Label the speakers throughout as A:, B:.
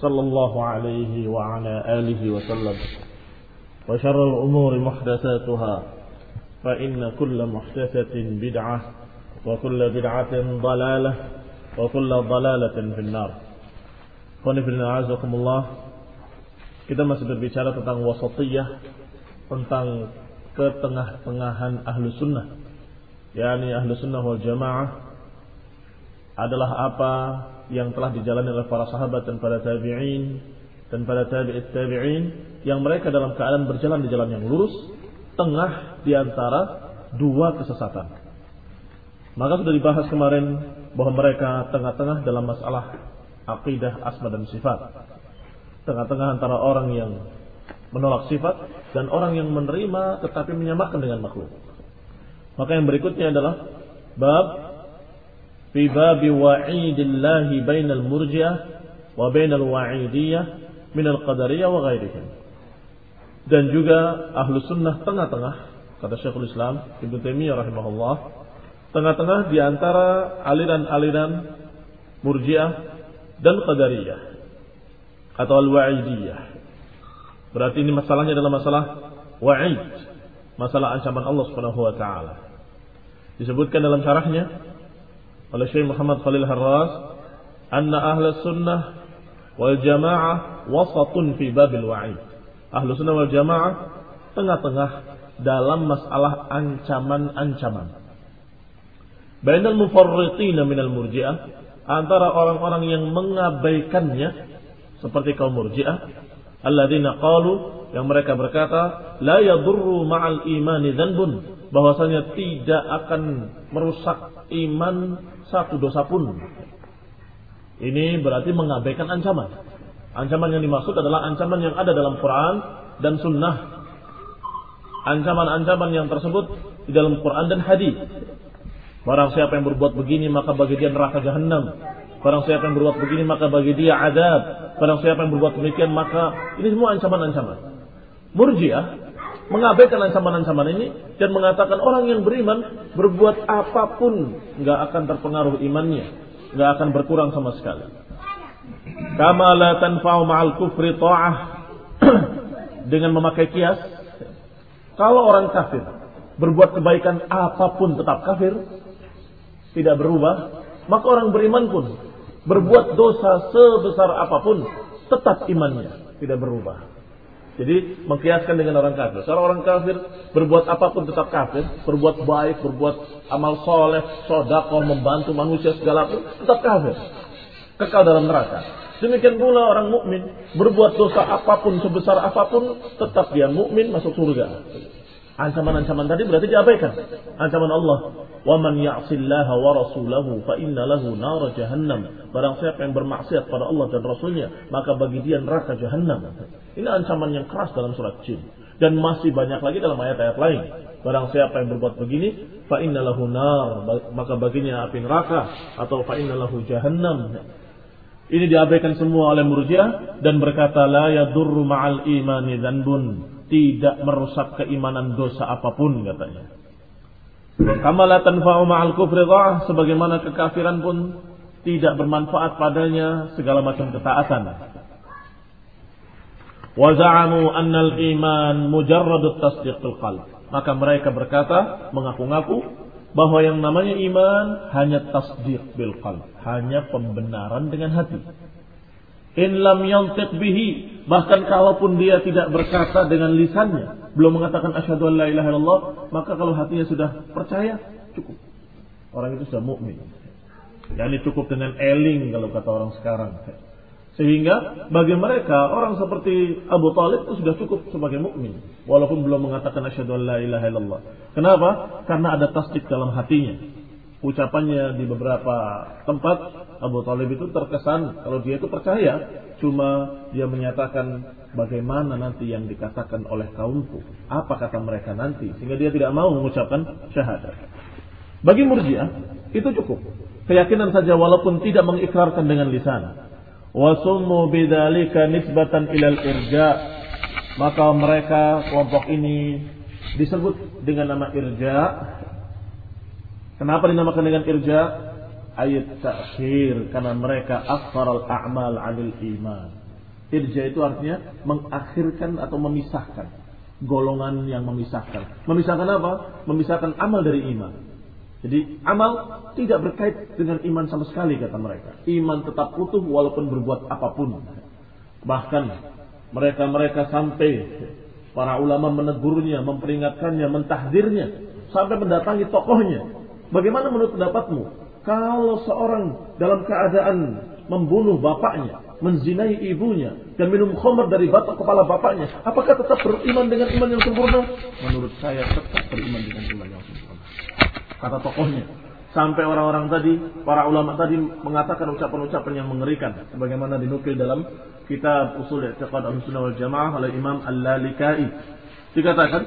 A: صلى الله عليه وعلى آله وسلم وشر الأمور محدثاتها فإن كل محدثة بدعة وكل بدعة ضلالة وكل ضلالة في النار Allah Kita masih berbicara tentang wasatiyah Tentang ketengah-tengahan ahlu sunnah yakni ahlu sunnah wal jamaah Adalah apa yang telah dijalani oleh para sahabat dan para tabi'in Dan para tabi'it tabi'in Yang mereka dalam keadaan berjalan di jalan yang lurus Tengah di antara dua kesesatan Maka sudah dibahas kemarin bahwa mereka tengah-tengah dalam masalah akidah asma dan sifat. Tengah-tengah antara orang yang menolak sifat dan orang yang menerima tetapi menyamakan dengan makhluk. Maka yang berikutnya adalah bab babi wa'idillahi bainal murji'ah wa bainal wa'idiyah min al-qadariyah wa ghairihim. Dan juga ahlu sunnah tengah-tengah kata Syekhul Islam Ibnu Taimiyah rahimahullah tengah-tengah di antara aliran-aliran murji'ah dan qadariyah atau al-wa'idiyah. Berarti ini masalahnya adalah masalah wa'id, masalah ancaman Allah Subhanahu wa taala. Disebutkan dalam syarahnya oleh Syekh Muhammad Khalil Harras, "Anna ahla sunnah wal jamaah wasatun fi babil wa'id." Ahlu sunnah wal jamaah tengah-tengah dalam masalah ancaman-ancaman. Bainal mufarriqina minal murji'ah antara orang-orang yang mengabaikannya seperti kaum Murji'ah alladzina qalu yang mereka berkata la yadurru ma'al imani dzanbun bahwasanya tidak akan merusak iman satu dosa pun ini berarti mengabaikan ancaman ancaman yang dimaksud adalah ancaman yang ada dalam Quran dan sunnah ancaman-ancaman yang tersebut di dalam Quran dan hadis Barang siapa yang berbuat begini maka bagi dia neraka jahanam. Barang siapa yang berbuat begini maka bagi dia adab. Barang siapa yang berbuat demikian maka ini semua ancaman-ancaman. Murjiah mengabaikan ancaman-ancaman ini dan mengatakan orang yang beriman berbuat apa pun nggak akan terpengaruh imannya, nggak akan berkurang sama sekali. Kama la tanfa'u ma'al kufri ta'ah dengan memakai kias. Kalau orang kafir berbuat kebaikan apa pun tetap kafir, tidak berubah, maka orang beriman pun berbuat dosa sebesar apa pun tetap imannya tidak berubah. Jadi mengkiaskan dengan orang kafir. Kalau orang kafir berbuat apa pun tetap kafir, berbuat baik, berbuat amal soleh, sodakoh, membantu manusia segala pun tetap kafir, kekal dalam neraka. Demikian pula orang mukmin berbuat dosa apa pun sebesar apa pun tetap dia mukmin masuk surga. Ancaman-ancaman tadi berarti diabaikan. Ancaman Allah, "Wa man ya'sillaha wa rasulahu fa inna lahu nar jahannam." Barang siapa yang bermaksiat pada Allah dan Rasulnya, maka bagi dia neraka jahannam. Ini ancaman yang keras dalam surat Jin dan masih banyak lagi dalam ayat-ayat lain. Barang siapa yang berbuat begini, inna lahu nar, maka baginya api neraka atau inna lahu jahannam. Ini diabaikan semua oleh Murji'ah dan berkata la yadurru ma'al imani dzanbun tidak merusak keimanan dosa apa pun katanya. Kama la tanfa'u ma'al kufri sebagaimana kekafiran pun tidak bermanfaat padanya segala macam ketaatan. Wa za'amu anna al-iman mujarrad tasdiq qalb. Maka mereka berkata, mengaku-ngaku bahwa yang namanya iman hanya tasdiq bil qalb, hanya pembenaran dengan hati. In lam yantiq bihi, bahkan kalaupun dia tidak berkata dengan lisannya, belum mengatakan asyhadu an la ilaha illallah, maka kalau hatinya sudah percaya, cukup. Orang itu sudah mukmin. Yani cukup dengan eling kalau kata orang sekarang. Sehingga bagi mereka orang seperti Abu Talib itu sudah cukup sebagai mukmin walaupun belum mengatakan asyhadu an la ilaha illallah. Kenapa? Karena ada tasdik dalam hatinya ucapannya di beberapa tempat Abu Talib itu terkesan kalau dia itu percaya cuma dia menyatakan bagaimana nanti yang dikatakan oleh kaumku. Apa kata mereka nanti sehingga dia tidak mau mengucapkan syahadat. Bagi murjiah itu cukup. Keyakinan saja walaupun tidak mengikrarkan dengan lisan. Wasummu bidzalika nisbatan ilal irja. Maka mereka kelompok ini disebut dengan nama irja Kenapa dinamakan dengan irja? Ayat takhir karena mereka akhar al-a'mal 'anil iman. Irja itu artinya mengakhirkan atau memisahkan golongan yang memisahkan. Memisahkan apa? Memisahkan amal dari iman. Jadi amal tidak berkait dengan iman sama sekali kata mereka. Iman tetap utuh walaupun berbuat apa pun. Bahkan mereka-mereka sampai para ulama menegurnya, memperingatkannya, mentahdirnya, sampai mendatangi tokohnya Bagaimana menurut pendapatmu? Kalau seorang dalam keadaan membunuh bapaknya, menzinai ibunya, dan minum khamr dari batok kepala bapaknya, apakah tetap beriman dengan iman yang sempurna? Menurut saya tetap beriman dengan iman yang sempurna. Kata tokohnya. Sampai orang-orang tadi, para ulama tadi mengatakan ucapan-ucapan yang mengerikan. Sebagaimana dinukil dalam kitab Usul I'tiqad Al-Sunnah wal Jamaah oleh Imam Al-Lalikai Dikatakan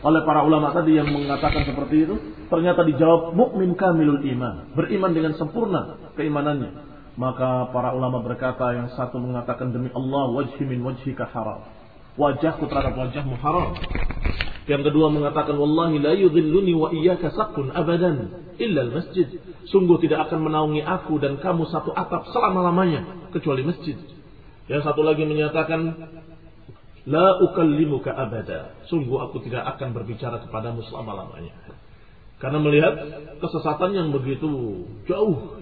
A: oleh para ulama tadi yang mengatakan seperti itu, ternyata dijawab mukmin kamilul iman, beriman dengan sempurna keimanannya. Maka para ulama berkata yang satu mengatakan demi Allah wajhi min wajhika haram. Wajahku terhadap wajahmu haram. Yang kedua mengatakan wallahi la yudhilluni wa iyyaka saqun abadan illa masjid. Sungguh tidak akan menaungi aku dan kamu satu atap selama-lamanya kecuali masjid. Yang satu lagi menyatakan La ukallimuka abada. Sungguh aku tidak akan berbicara kepadamu selama-lamanya. Karena melihat kesesatan yang begitu jauh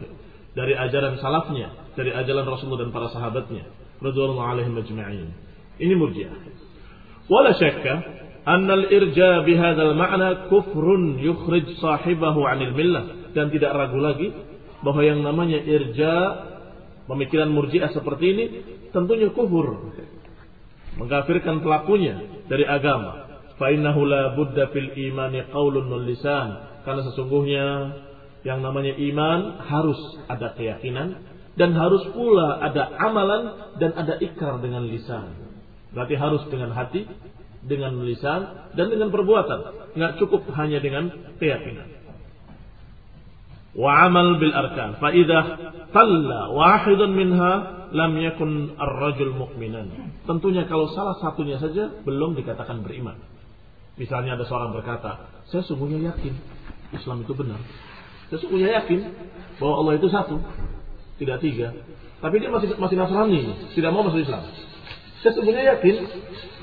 A: dari ajaran salafnya, dari ajaran Rasulullah dan para sahabatnya. Radhiyallahu alaihim ajma'in. Ini murjiah. Wala syakka anna al-irja bihadzal ma'na kufrun yukhrij sahibahu 'anil millah dan tidak ragu lagi bahwa yang namanya irja pemikiran murjiah seperti ini tentunya kufur mengkafirkan pelakunya dari agama. Fa innahu la budda fil imani qaulun lisan. Karena sesungguhnya yang namanya iman harus ada keyakinan dan harus pula ada amalan dan ada ikrar dengan lisan. Berarti harus dengan hati, dengan lisan dan dengan perbuatan. Nggak cukup hanya dengan keyakinan arkan. Fa idza qalla wahidun minha lam yakun ar-rajul mu'minan. Tentunya kalau salah satunya saja belum dikatakan beriman. Misalnya ada seorang berkata, saya sungguhnya yakin Islam itu benar. Saya sungguhnya yakin bahwa Allah itu satu, tidak tiga. Tapi dia masih masih Nasrani, tidak mau masuk Islam. Saya sungguhnya yakin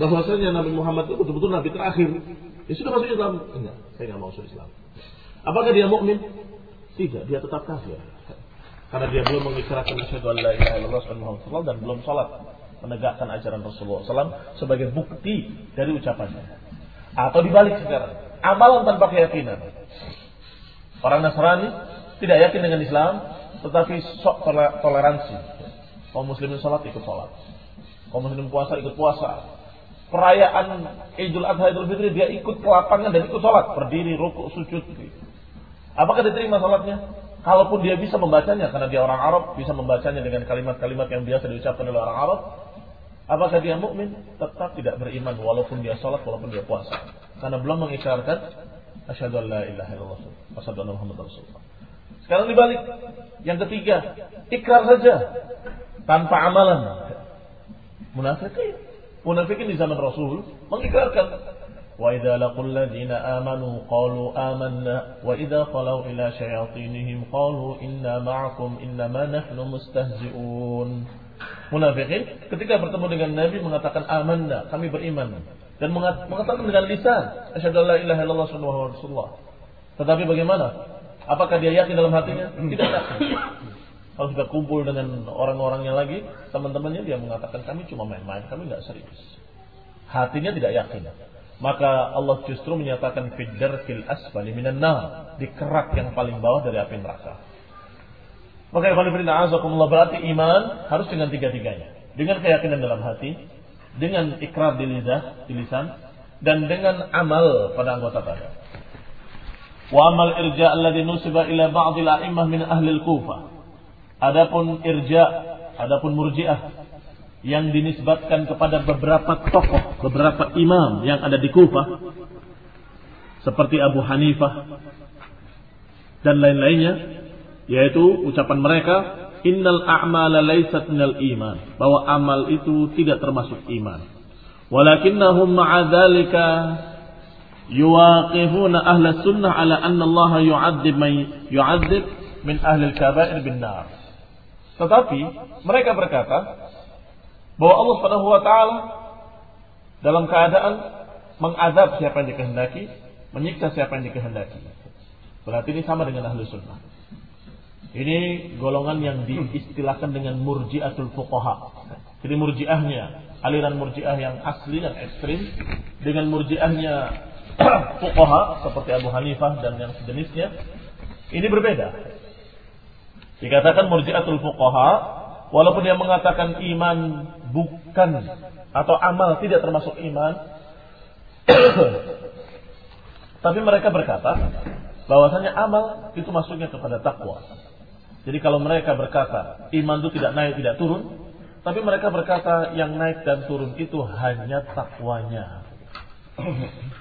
A: bahwasanya Nabi Muhammad itu betul-betul Nabi terakhir. Ya sudah masuk Islam. Enggak, saya nggak mau masuk Islam. Apakah dia mukmin? Tidak, dia tetap kafir. Karena dia belum mengikrarkan asyhadu an la ilaha illallah dan belum salat menegakkan ajaran Rasulullah SAW sebagai bukti dari ucapannya. Atau dibalik sekarang, amalan tanpa keyakinan. Orang Nasrani tidak yakin dengan Islam, tetapi sok toleransi. Kaum muslimin salat ikut salat. Kaum muslimin puasa ikut puasa. Perayaan Idul Adha Idul Fitri dia ikut ke lapangan dan ikut salat, berdiri, rukuk, sujud. Apakah diterima salatnya? Kalaupun dia bisa membacanya karena dia orang Arab, bisa membacanya dengan kalimat-kalimat yang biasa diucapkan oleh orang Arab, apakah dia mukmin? Tetap tidak beriman walaupun dia salat, walaupun dia puasa. Karena belum mengikrarkan asyhadu an la ilaha illallah asyhadu anna muhammadar rasulullah. Sekarang dibalik. Yang ketiga, ikrar saja tanpa amalan. Munafik Munafikin di zaman Rasul mengikrarkan laqul ladzina amanu qalu amanna wa idza khalau ila syayatinihim qalu inna ma'akum innama nahnu mustahzi'un. Munafikin ketika bertemu dengan Nabi mengatakan amanna, kami beriman dan mengatakan dengan lisan asyhadu la ilaha illallah wa rasulullah. Tetapi bagaimana? Apakah dia yakin dalam hatinya? Tidak yakin. Kalau sudah kumpul dengan orang-orangnya lagi, teman-temannya dia mengatakan kami cuma main-main, kami nggak serius. Hatinya tidak yakin. Maka Allah justru menyatakan fidder fil asfali minan nar, di kerak yang paling bawah dari api neraka. Maka ikhwan fillah azakumullah berarti iman harus dengan tiga-tiganya. Dengan keyakinan dalam hati, dengan ikrar di lidah, di lisan, dan dengan amal pada anggota badan. Wa amal irja alladhi nusiba ila ba'dil a'immah min ahli al-Kufah Adapun irja, adapun murjiah yang dinisbatkan kepada beberapa tokoh, beberapa imam yang ada di Kufah seperti Abu Hanifah dan lain-lainnya yaitu ucapan mereka innal a'mala laysat minal iman bahwa amal itu tidak termasuk iman. Walakinnahum ma'a dzalika yuwaqifuna ahla sunnah ala anna Allah yu'adzib man yu'adzib min ahli al-kaba'ir bin nar. Tetapi mereka berkata bahwa Allah Subhanahu wa taala dalam keadaan mengadab siapa yang dikehendaki, menyiksa siapa yang dikehendaki. Berarti ini sama dengan ahli sunnah. Ini golongan yang diistilahkan dengan murjiatul fuqaha. Jadi murjiahnya, aliran murjiah yang asli dan ekstrim dengan murjiahnya fuqaha seperti Abu Hanifah dan yang sejenisnya. Ini berbeda. Dikatakan murjiatul fuqaha, walaupun dia mengatakan iman bukan atau amal tidak termasuk iman, tapi mereka berkata bahwasanya amal itu masuknya kepada takwa. Jadi kalau mereka berkata iman itu tidak naik tidak turun, tapi mereka berkata yang naik dan turun itu hanya takwanya.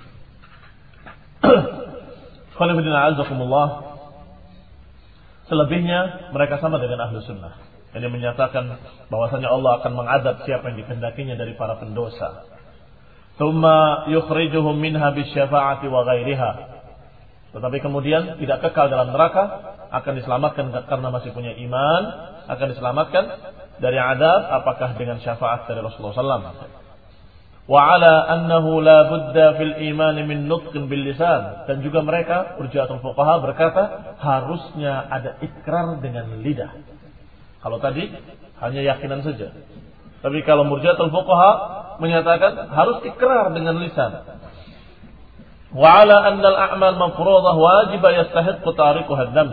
A: Selebihnya mereka sama dengan ahlu sunnah. Yang menyatakan bahwasanya Allah akan mengadab siapa yang dikehendakinya dari para pendosa. Thumma yukhrijuhum minha bisyafa'ati wa ghairiha. Tetapi kemudian tidak kekal dalam neraka, akan diselamatkan karena masih punya iman, akan diselamatkan dari adab apakah dengan syafaat dari Rasulullah SAW wa ala annahu la budda fil iman min nutqin bil lisan dan juga mereka urjatul fuqaha berkata harusnya ada ikrar dengan lidah. Kalau tadi hanya yakinan saja. Tapi kalau murjatul fuqaha menyatakan harus ikrar dengan lisan. Wa ala anna al a'mal mafruḍah wajib yastahiq tariquha ad-dam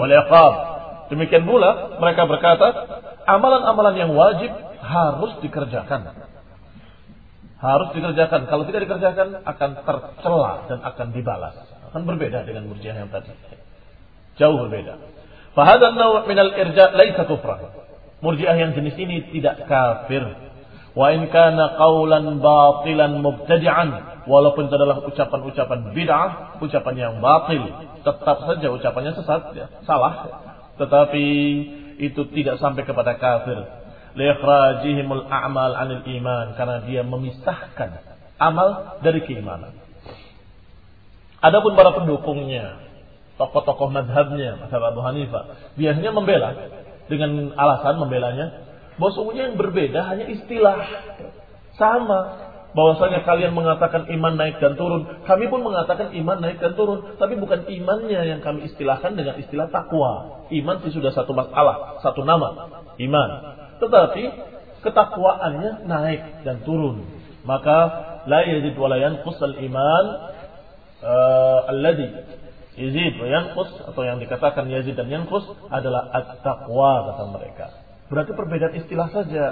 A: wal iqab. Demikian pula mereka berkata amalan-amalan yang wajib harus dikerjakan harus dikerjakan. Kalau tidak dikerjakan akan tercela dan akan dibalas. Akan berbeda dengan murjiah yang tadi. Jauh berbeda. Fahadan naw' min al-irja' laisa kufran. Murjiah yang jenis ini tidak kafir. Wa in kana qawlan batilan mubtadi'an. Walaupun itu adalah ucapan-ucapan bid'ah, ucapan yang batil, tetap saja ucapannya sesat, ya, salah. Tetapi itu tidak sampai kepada kafir liikhrajihimul a'mal 'anil iman karena dia memisahkan amal dari keimanan. Adapun para pendukungnya, tokoh-tokoh madhabnya, mazhab Abu Hanifah, biasanya membela dengan alasan membelanya bahwa sungguhnya yang berbeda hanya istilah sama bahwasanya kalian mengatakan iman naik dan turun, kami pun mengatakan iman naik dan turun, tapi bukan imannya yang kami istilahkan dengan istilah takwa. Iman itu sudah satu masalah, satu nama, iman. Tetapi ketakwaannya naik dan turun. Maka la yazid wa la yanqus al-iman uh, alladhi yazid wa yanqus atau yang dikatakan yazid dan yanqus adalah at-taqwa kata mereka. Berarti perbedaan istilah saja.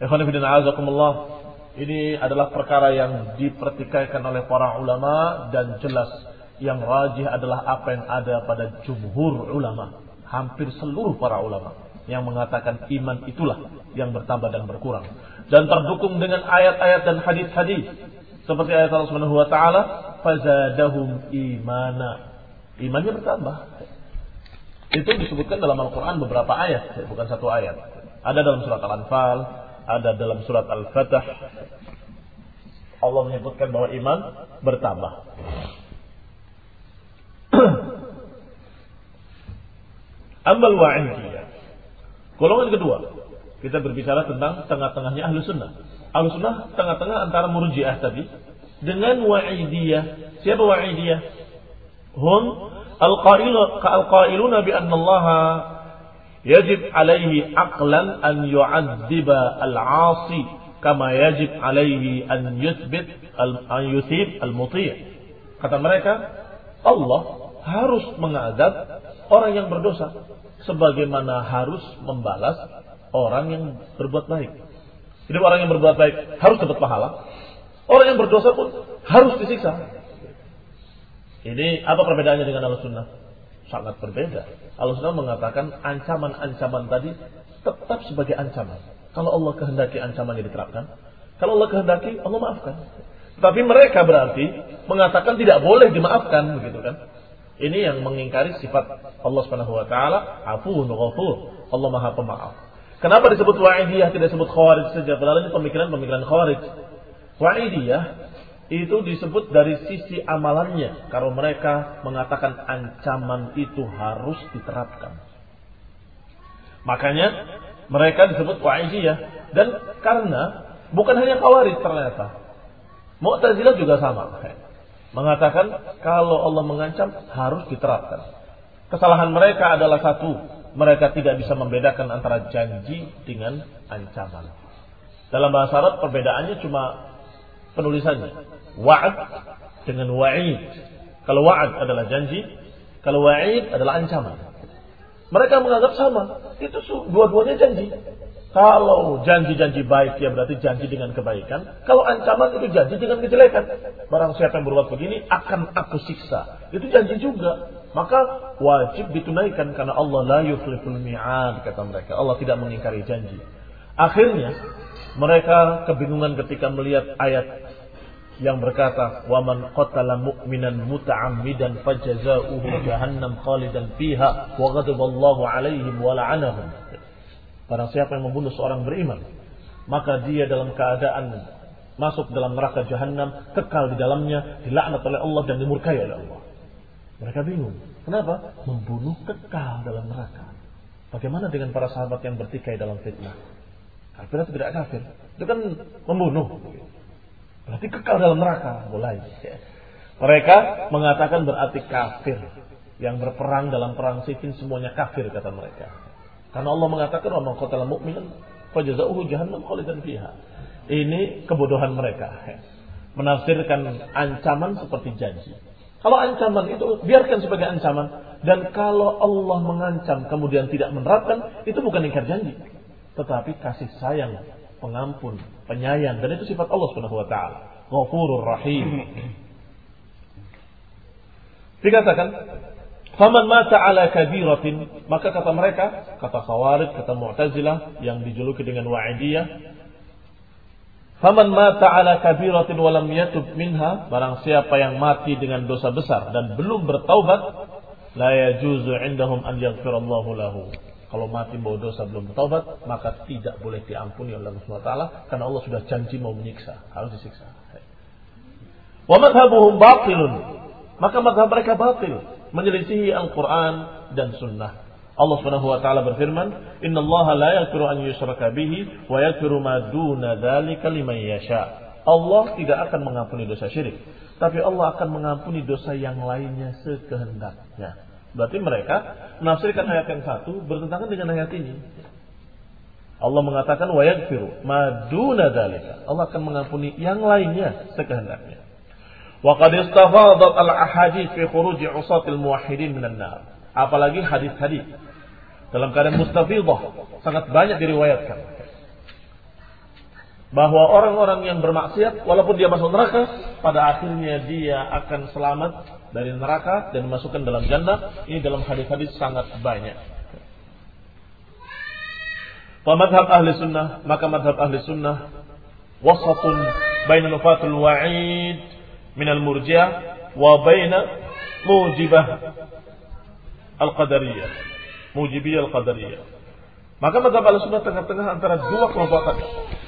A: Ikhwan azakumullah. Ini adalah perkara yang dipertikaikan oleh para ulama dan jelas yang rajih adalah apa yang ada pada jumhur ulama. Hampir seluruh para ulama yang mengatakan iman itulah yang bertambah dan berkurang dan terdukung dengan ayat-ayat dan hadis-hadis seperti ayat Allah Subhanahu fazadahum imana imannya bertambah itu disebutkan dalam Al-Qur'an beberapa ayat bukan satu ayat ada dalam surat Al-Anfal ada dalam surat Al-Fatah. Allah menyebutkan bahwa iman bertambah. Ambal wa'idiyah. Golongan kedua, kita berbicara tentang tengah-tengahnya ahlu sunnah. Ahlu sunnah tengah-tengah antara murjiah tadi dengan wa'idiyah. Siapa wa'idiyah? Hum al-qailuna bi anna Allah yajib alaihi aqlan an yu'adziba al-'asi kama yajib alaihi an yuthbit an yuthib al-muti'. Kata mereka, Allah harus mengadab orang yang berdosa sebagaimana harus membalas orang yang berbuat baik. Jadi orang yang berbuat baik harus dapat pahala. Orang yang berdosa pun harus disiksa. Ini apa perbedaannya dengan al-sunnah? Sangat berbeda. Al-sunnah mengatakan ancaman-ancaman tadi tetap sebagai ancaman. Kalau Allah kehendaki ancamannya diterapkan. Kalau Allah kehendaki, Allah maafkan. Tapi mereka berarti mengatakan tidak boleh dimaafkan, begitu kan? Ini yang mengingkari sifat Allah Subhanahu wa taala, Afuun. Allah Maha Pemaaf. Kenapa disebut Wa'idiyah tidak disebut Khawarij saja? Padahal ini pemikiran-pemikiran Khawarij. Wa'idiyah itu disebut dari sisi amalannya. Kalau mereka mengatakan ancaman itu harus diterapkan. Makanya mereka disebut Wa'idiyah. Dan karena bukan hanya Khawarij ternyata. Mu'tazilah juga sama mengatakan kalau Allah mengancam harus diterapkan. Kesalahan mereka adalah satu, mereka tidak bisa membedakan antara janji dengan ancaman. Dalam bahasa Arab perbedaannya cuma penulisannya. Wa'ad dengan wa'id. Kalau wa'ad adalah janji, kalau wa'id adalah ancaman. Mereka menganggap sama. Itu dua-duanya janji. Kalau janji-janji baik ya berarti janji dengan kebaikan. Kalau ancaman itu janji dengan kejelekan. Barang siapa yang berbuat begini akan aku siksa. Itu janji juga. Maka wajib ditunaikan karena Allah la yukhliful mi'ad kata mereka. Allah tidak mengingkari janji. Akhirnya mereka kebingungan ketika melihat ayat yang berkata wa man qatala mu'minan muta'ammidan fajaza'uhu jahannam khalidan fiha wa ghadaballahu alaihim wa la'anahum Barang siapa yang membunuh seorang beriman, maka dia dalam keadaan masuk dalam neraka jahanam, kekal di dalamnya, dilaknat oleh Allah dan dimurkai oleh Allah. Mereka bingung. Kenapa? Membunuh kekal dalam neraka. Bagaimana dengan para sahabat yang bertikai dalam fitnah? Kafir atau tidak kafir? Itu kan membunuh. Berarti kekal dalam neraka. Mulai. Mereka mengatakan berarti kafir. Yang berperang dalam perang sifin semuanya kafir kata mereka. Karena Allah mengatakan wa qatala mu'minan fajazauhu jahannam khalidan fiha. Ini kebodohan mereka. Menafsirkan ancaman seperti janji. Kalau ancaman itu biarkan sebagai ancaman dan kalau Allah mengancam kemudian tidak menerapkan itu bukan ingkar janji, tetapi kasih sayang, pengampun, penyayang dan itu sifat Allah Subhanahu wa taala. Ghafurur Rahim. Dikatakan Faman mata ala kabiratin, maka kata mereka, kata Khawarij, kata Mu'tazilah yang dijuluki dengan Wa'idiyah, Faman mata ala kabiratin walam yatub minha, barang siapa yang mati dengan dosa besar dan belum bertaubat, la yajuzu indahum an yaghfirallahu lahu. Kalau mati bawa dosa belum bertaubat, maka tidak boleh diampuni oleh Allah SWT karena Allah sudah janji mau menyiksa, harus disiksa. Wa madhabuhum batilun. Maka madhab mereka batil menyelisihi Al-Quran dan Sunnah. Allah Subhanahu wa taala berfirman, "Inna Allah la yaghfiru an yushraka bihi wa yaghfiru ma duna dzalika liman yasha." Allah tidak akan mengampuni dosa syirik, tapi Allah akan mengampuni dosa yang lainnya sekehendaknya. Berarti mereka menafsirkan ayat yang satu bertentangan dengan ayat ini. Allah mengatakan wa yaghfiru ma duna dzalika. Allah akan mengampuni yang lainnya sekehendaknya. Wa qad istafadat al-ahadits fi khuruj usatil muwahhidin minan nar. Apalagi hadis-hadis dalam keadaan mustafidah sangat banyak diriwayatkan bahwa orang-orang yang bermaksiat walaupun dia masuk neraka pada akhirnya dia akan selamat dari neraka dan dimasukkan dalam jannah ini dalam hadis-hadis sangat banyak Wa madhab ahli sunnah maka madhab ahli sunnah wasatun baina nufatul wa'id minal murjiah wa baina mujibah al-qadariyah. Mujibiyah al-qadariyah. Maka mazhab al-sunnah tengah-tengah antara dua kelompok tadi.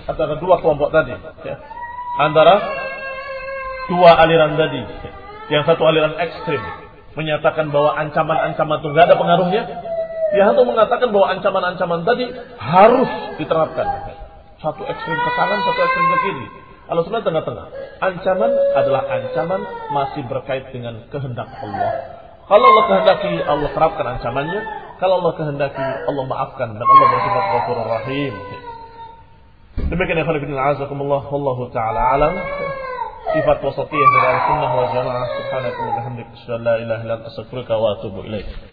A: Antara dua kelompok tadi. Ya. Antara dua aliran tadi. Yang satu aliran ekstrim. Menyatakan bahwa ancaman-ancaman itu nggak ada pengaruhnya. Yang satu mengatakan bahwa ancaman-ancaman tadi harus diterapkan. Satu ekstrim ke kanan, satu ekstrim ke kiri. Al-sunnah tengah-tengah. Ancaman adalah ancaman masih berkait dengan kehendak Allah. Kalau Allah kehendaki, Allah terapkan ancamannya. Kalau Allah kehendaki, Allah maafkan dan Allah bersifat Ghafurur Rahim. Demikian yang khalifatin azakumullah wallahu taala alam. Sifat wasatiyah dari sunnah wal jamaah subhanahu wa bihamdika asyhadu an la ilaha illa anta astaghfiruka wa atubu ilaik.